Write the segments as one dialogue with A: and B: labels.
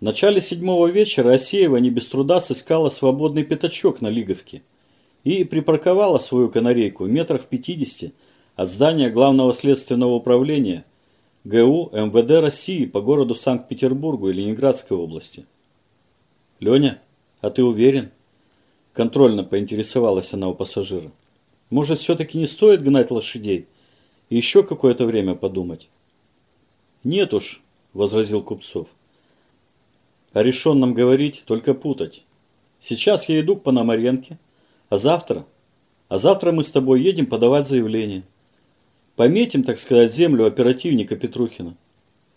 A: В начале седьмого вечера Асеева не без труда сыскала свободный пятачок на Лиговке и припарковала свою канарейку в метрах 50 от здания Главного следственного управления ГУ МВД России по городу Санкт-Петербургу и Ленинградской области. «Леня, а ты уверен?» Контрольно поинтересовалась она у пассажира. «Может, все-таки не стоит гнать лошадей и еще какое-то время подумать?» «Нет уж», – возразил Купцов. «О решенном говорить, только путать. Сейчас я иду к Пономаренке, а завтра? А завтра мы с тобой едем подавать заявление. Пометим, так сказать, землю оперативника Петрухина.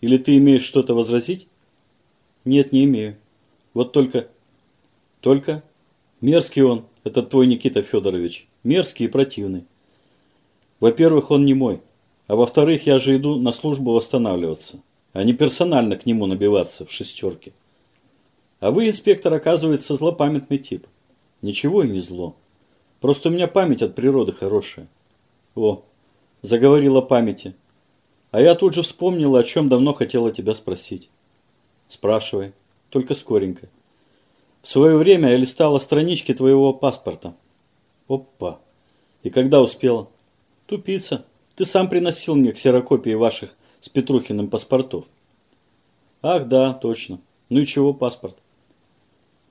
A: Или ты имеешь что-то возразить?» «Нет, не имею. Вот только...» «Только...» Мерзкий он, этот твой Никита Федорович. Мерзкий и противный. Во-первых, он не мой. А во-вторых, я же иду на службу восстанавливаться, а не персонально к нему набиваться в шестерке. А вы, инспектор, оказывается, злопамятный тип. Ничего и не зло. Просто у меня память от природы хорошая. О, заговорила памяти. А я тут же вспомнила, о чем давно хотела тебя спросить. Спрашивай, только скоренько. В свое время я листала странички твоего паспорта. Опа. И когда успела? Тупица. Ты сам приносил мне ксерокопии ваших с Петрухиным паспортов. Ах, да, точно. Ну и чего паспорт?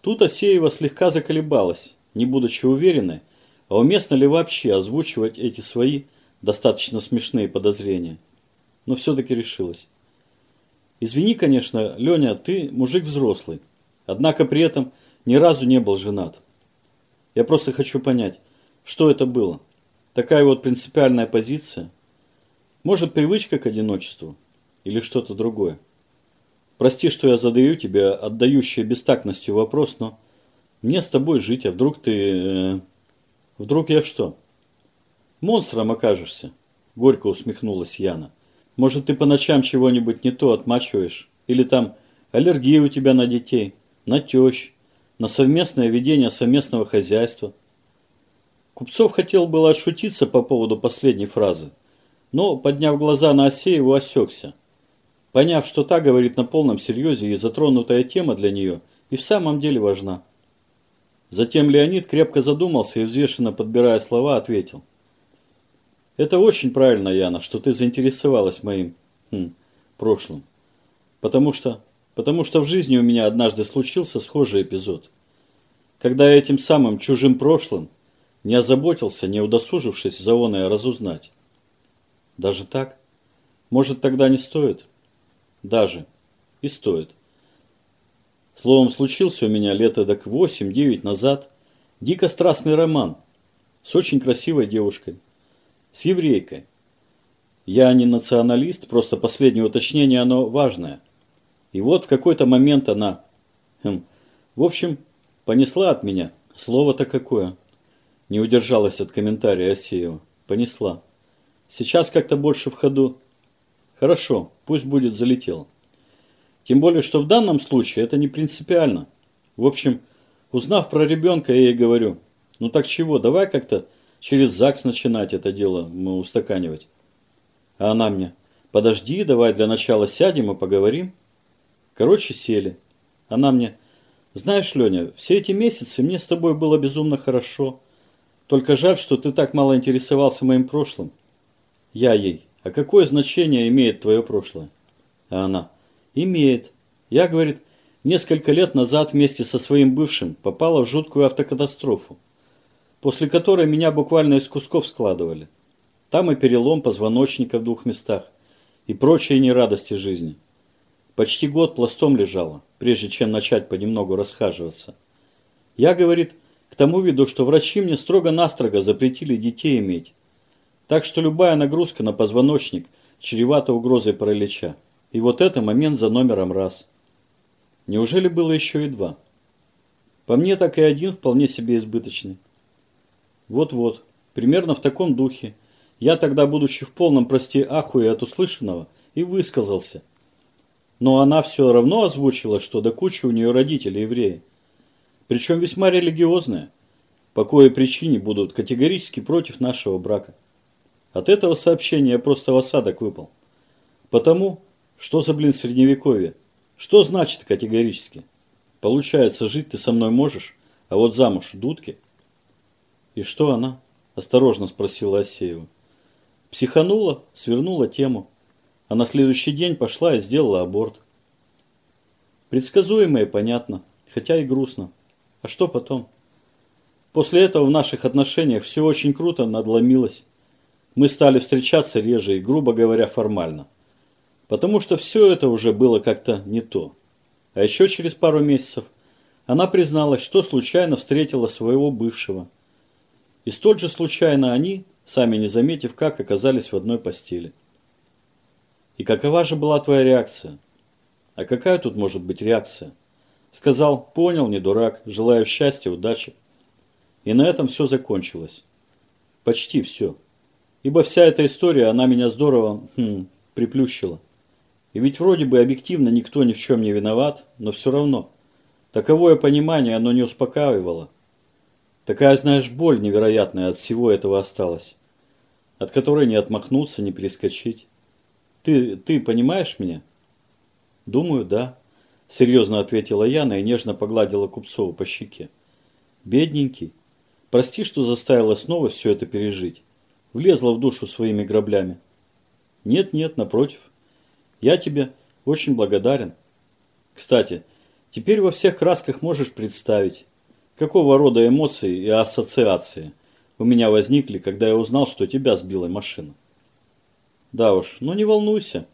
A: Тут Асеева слегка заколебалась, не будучи уверенной, а уместно ли вообще озвучивать эти свои достаточно смешные подозрения. Но все-таки решилась. Извини, конечно, Леня, ты мужик взрослый. Однако при этом ни разу не был женат. Я просто хочу понять, что это было. Такая вот принципиальная позиция. Может, привычка к одиночеству? Или что-то другое? Прости, что я задаю тебе отдающий бестактностью вопрос, но мне с тобой жить, а вдруг ты... Э, вдруг я что? Монстром окажешься, горько усмехнулась Яна. Может, ты по ночам чего-нибудь не то отмачиваешь? Или там аллергия у тебя на детей, на тещ, на совместное ведение совместного хозяйства. Купцов хотел было отшутиться по поводу последней фразы, но, подняв глаза на Осееву, осекся. Поняв, что та говорит на полном серьезе и затронутая тема для нее и в самом деле важна. Затем Леонид крепко задумался и, взвешенно подбирая слова, ответил. «Это очень правильно, Яна, что ты заинтересовалась моим хм, прошлым. Потому что потому что в жизни у меня однажды случился схожий эпизод. Когда я этим самым чужим прошлым не озаботился, не удосужившись заоное разузнать. Даже так? Может, тогда не стоит? Даже. И стоит. Словом, случился у меня лет эдак 8-9 назад дико страстный роман с очень красивой девушкой, с еврейкой. Я не националист, просто последнее уточнение, оно важное – и вот в какой-то момент она... Хм, в общем, понесла от меня. Слово-то какое. Не удержалась от комментария Асеева. Понесла. Сейчас как-то больше в ходу. Хорошо, пусть будет залетело. Тем более, что в данном случае это не принципиально. В общем, узнав про ребенка, я ей говорю, ну так чего, давай как-то через ЗАГС начинать это дело мы устаканивать. А она мне, подожди, давай для начала сядем и поговорим. Короче, сели. Она мне, знаешь, Леня, все эти месяцы мне с тобой было безумно хорошо. Только жаль, что ты так мало интересовался моим прошлым. Я ей, а какое значение имеет твое прошлое? А она, имеет. Я, говорит, несколько лет назад вместе со своим бывшим попала в жуткую автокатастрофу, после которой меня буквально из кусков складывали. Там и перелом позвоночника в двух местах, и прочие нерадости жизни. Почти год пластом лежала, прежде чем начать понемногу расхаживаться. Я, говорит, к тому виду, что врачи мне строго-настрого запретили детей иметь. Так что любая нагрузка на позвоночник чревата угрозой паралича. И вот это момент за номером раз. Неужели было еще и два? По мне так и один вполне себе избыточный. Вот-вот, примерно в таком духе. Я тогда, будучи в полном, прости, ахуе от услышанного, и высказался – но она все равно озвучила, что до кучи у нее родители евреи. Причем весьма религиозные, по кое причине будут категорически против нашего брака. От этого сообщения я просто в осадок выпал. Потому, что за, блин, средневековье? Что значит категорически? Получается, жить ты со мной можешь, а вот замуж дудки? И что она? Осторожно спросила Асеева. Психанула, свернула тему, а на следующий день пошла и сделала аборт. Предсказуемо и понятно, хотя и грустно. А что потом? После этого в наших отношениях все очень круто надломилось. Мы стали встречаться реже и, грубо говоря, формально. Потому что все это уже было как-то не то. А еще через пару месяцев она призналась, что случайно встретила своего бывшего. И столь же случайно они, сами не заметив как, оказались в одной постели. И какова же была твоя реакция? А какая тут может быть реакция? Сказал, понял, не дурак, желаю счастья, удачи. И на этом все закончилось. Почти все. Ибо вся эта история, она меня здорово хм, приплющила. И ведь вроде бы объективно никто ни в чем не виноват, но все равно. Таковое понимание оно не успокаивало. Такая, знаешь, боль невероятная от всего этого осталась, от которой не отмахнуться, не перескочить. Ты, ты понимаешь меня? Думаю, да. Серьезно ответила Яна и нежно погладила Купцову по щеке. Бедненький. Прости, что заставила снова все это пережить. Влезла в душу своими граблями. Нет-нет, напротив. Я тебе очень благодарен. Кстати, теперь во всех красках можешь представить, какого рода эмоции и ассоциации у меня возникли, когда я узнал, что тебя сбила машина. Да уж, ну не волнуйся.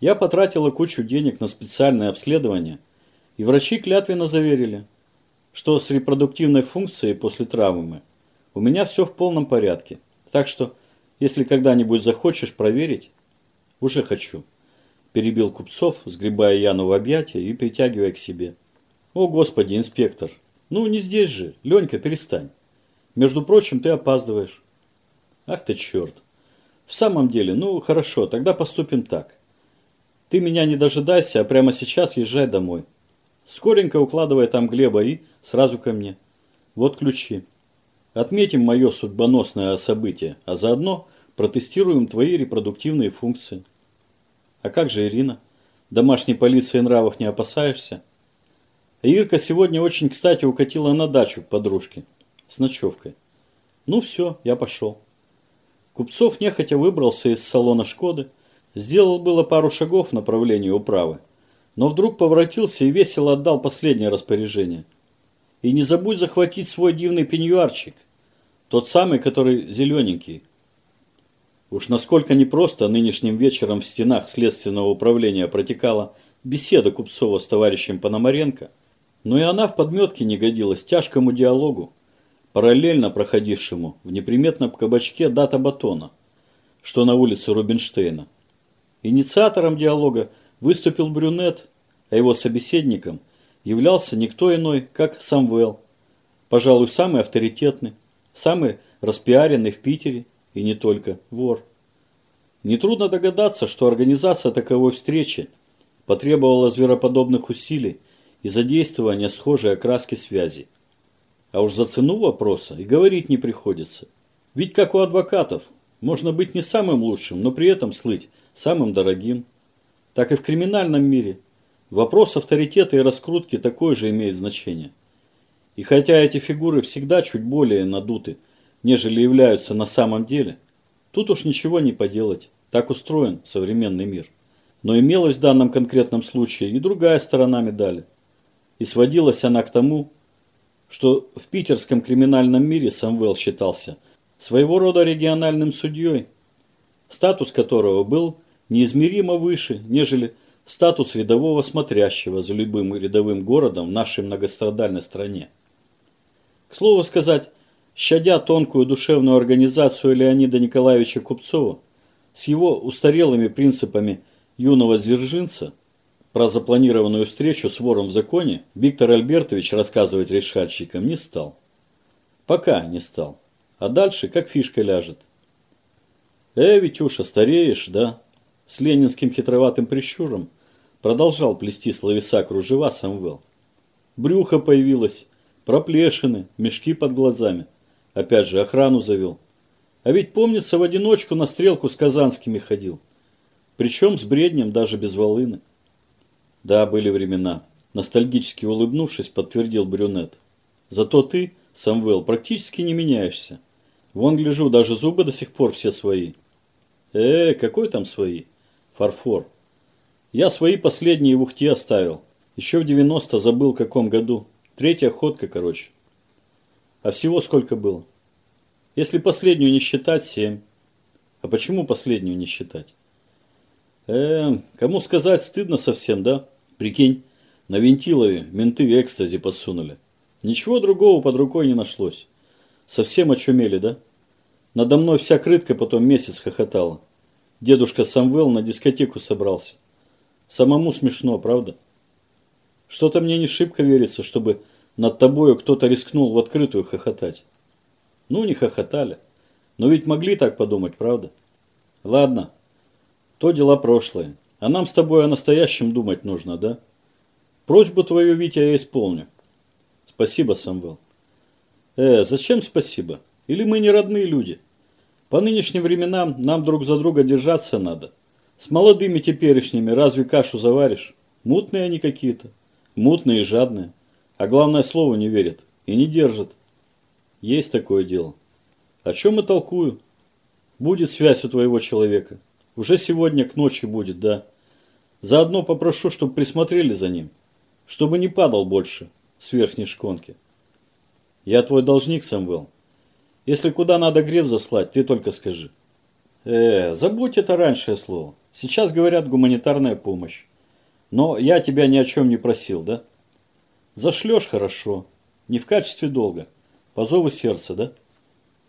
A: Я потратила кучу денег на специальное обследование, и врачи клятвенно заверили – что с репродуктивной функцией после травмы у меня все в полном порядке. Так что, если когда-нибудь захочешь проверить, уже хочу. Перебил Купцов, сгребая Яну в объятия и притягивая к себе. О, господи, инспектор, ну не здесь же, Ленька, перестань. Между прочим, ты опаздываешь. Ах ты черт. В самом деле, ну хорошо, тогда поступим так. Ты меня не дожидайся, а прямо сейчас езжай домой. Скоренько укладывая там Глеба и сразу ко мне. Вот ключи. Отметим мое судьбоносное событие, а заодно протестируем твои репродуктивные функции. А как же Ирина? Домашней полиции нравов не опасаешься? Ирка сегодня очень кстати укатила на дачу к подружке с ночевкой. Ну все, я пошел. Купцов нехотя выбрался из салона Шкоды, сделал было пару шагов в направлении управы, но вдруг поворотился и весело отдал последнее распоряжение. И не забудь захватить свой дивный пеньюарчик, тот самый, который зелененький. Уж насколько непросто нынешним вечером в стенах следственного управления протекала беседа Купцова с товарищем Пономаренко, но и она в подметке не годилась тяжкому диалогу, параллельно проходившему в неприметном кабачке дата батона, что на улице Рубинштейна. Инициатором диалога выступил брюнет, а его собеседником являлся никто иной, как Самвел, пожалуй, самый авторитетный, самый распиаренный в Питере и не только вор. Нетрудно догадаться, что организация таковой встречи потребовала звероподобных усилий и задействования схожей окраски связи. А уж за цену вопроса и говорить не приходится. Ведь как у адвокатов, можно быть не самым лучшим, но при этом слыть самым дорогим так и в криминальном мире вопрос авторитета и раскрутки такое же имеет значение. И хотя эти фигуры всегда чуть более надуты, нежели являются на самом деле, тут уж ничего не поделать, так устроен современный мир. Но имелась в данном конкретном случае и другая сторона медали. И сводилась она к тому, что в питерском криминальном мире Самвел считался своего рода региональным судьей, статус которого был неизмеримо выше, нежели статус рядового смотрящего за любым рядовым городом в нашей многострадальной стране. К слову сказать, щадя тонкую душевную организацию Леонида Николаевича Купцова с его устарелыми принципами юного дзержинца, про запланированную встречу с вором в законе Виктор Альбертович рассказывать решальщикам не стал. Пока не стал. А дальше как фишка ляжет. «Э, Витюша, стареешь, да?» с ленинским хитроватым прищуром продолжал плести словеса кружева Самвел. Брюхо появилось, проплешины, мешки под глазами. Опять же, охрану завел. А ведь, помнится, в одиночку на стрелку с казанскими ходил. Причем с бреднем даже без волыны. Да, были времена. Ностальгически улыбнувшись, подтвердил брюнет. Зато ты, Самвел, практически не меняешься. Вон, гляжу, даже зубы до сих пор все свои. Э, какой там свои? Фарфор. Я свои последние в Ухте оставил. Еще в 90 забыл, в каком году. Третья ходка, короче. А всего сколько было? Если последнюю не считать, семь. А почему последнюю не считать? Э, кому сказать, стыдно совсем, да? Прикинь, на Вентилове менты экстази подсунули. Ничего другого под рукой не нашлось. Совсем очумели, да? Надо мной вся крытка потом месяц хохотала. Дедушка Самвел на дискотеку собрался. Самому смешно, правда? Что-то мне не шибко верится, чтобы над тобою кто-то рискнул в открытую хохотать. Ну, не хохотали. Но ведь могли так подумать, правда? Ладно, то дела прошлые. А нам с тобой о настоящем думать нужно, да? Просьбу твою, Витя, я исполню. Спасибо, Самвел. Э, зачем спасибо? Или мы не родные люди? По нынешним временам нам друг за друга держаться надо. С молодыми теперешними разве кашу заваришь? Мутные они какие-то. Мутные и жадные. А главное слово не верят. И не держат. Есть такое дело. О чем и толкую. Будет связь у твоего человека. Уже сегодня к ночи будет, да. Заодно попрошу, чтобы присмотрели за ним. Чтобы не падал больше с верхней шконки. Я твой должник, Самвел. Если куда надо греф заслать, ты только скажи. Э, забудь это раньше слово. Сейчас говорят гуманитарная помощь. Но я тебя ни о чем не просил, да? Зашлешь хорошо. Не в качестве долга. По зову сердца, да?